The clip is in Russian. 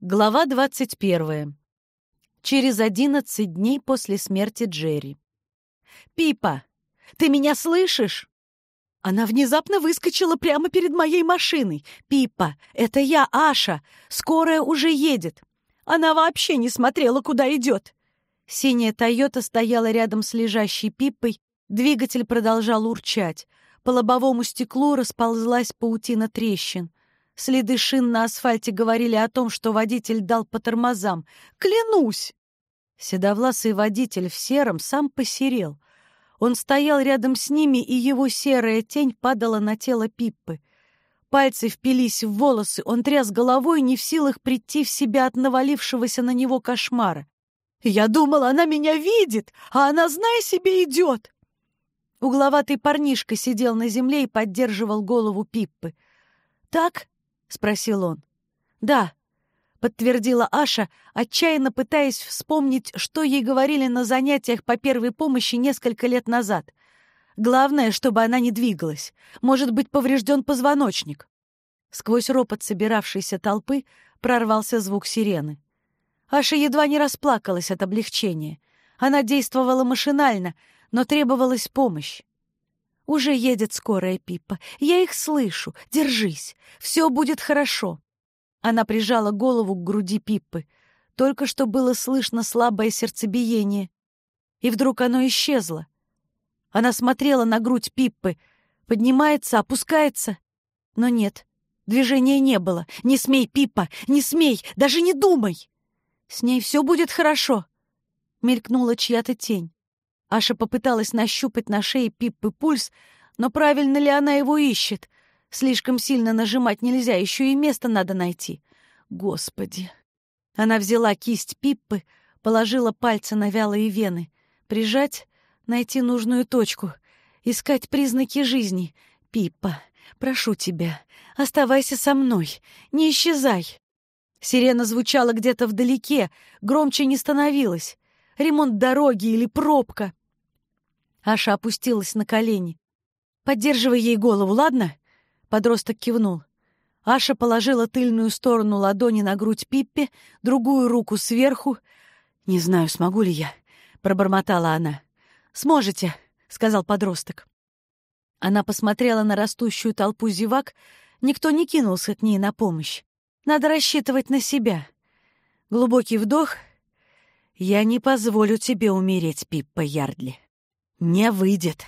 Глава 21. Через 11 дней после смерти Джерри. «Пипа, ты меня слышишь?» Она внезапно выскочила прямо перед моей машиной. «Пипа, это я, Аша. Скорая уже едет». Она вообще не смотрела, куда идет. Синяя «Тойота» стояла рядом с лежащей Пиппой. Двигатель продолжал урчать. По лобовому стеклу расползлась паутина трещин. Следы шин на асфальте говорили о том, что водитель дал по тормозам. Клянусь! Седовласый водитель в сером сам посерел. Он стоял рядом с ними, и его серая тень падала на тело Пиппы. Пальцы впились в волосы, он тряс головой, не в силах прийти в себя от навалившегося на него кошмара. «Я думала, она меня видит, а она, зная себе, идет!» Угловатый парнишка сидел на земле и поддерживал голову Пиппы. «Так?» — спросил он. «Да», — подтвердила Аша, отчаянно пытаясь вспомнить, что ей говорили на занятиях по первой помощи несколько лет назад. Главное, чтобы она не двигалась. Может быть, поврежден позвоночник. Сквозь ропот собиравшейся толпы прорвался звук сирены. Аша едва не расплакалась от облегчения. Она действовала машинально, но требовалась помощь. Уже едет скорая Пиппа. Я их слышу. Держись. Все будет хорошо. Она прижала голову к груди Пиппы. Только что было слышно слабое сердцебиение. И вдруг оно исчезло. Она смотрела на грудь Пиппы. Поднимается, опускается. Но нет, движения не было. «Не смей, Пиппа! Не смей! Даже не думай!» «С ней все будет хорошо!» Мелькнула чья-то тень. Аша попыталась нащупать на шее Пиппы пульс, но правильно ли она его ищет? Слишком сильно нажимать нельзя, еще и место надо найти. Господи! Она взяла кисть Пиппы, положила пальцы на вялые вены. Прижать, найти нужную точку, искать признаки жизни. Пиппа, прошу тебя, оставайся со мной, не исчезай. Сирена звучала где-то вдалеке, громче не становилась. Ремонт дороги или пробка. Аша опустилась на колени. «Поддерживай ей голову, ладно?» Подросток кивнул. Аша положила тыльную сторону ладони на грудь Пиппи, другую руку сверху. «Не знаю, смогу ли я», — пробормотала она. «Сможете», — сказал подросток. Она посмотрела на растущую толпу зевак. Никто не кинулся к ней на помощь. Надо рассчитывать на себя. Глубокий вдох. «Я не позволю тебе умереть, Пиппа Ярдли». «Не выйдет»,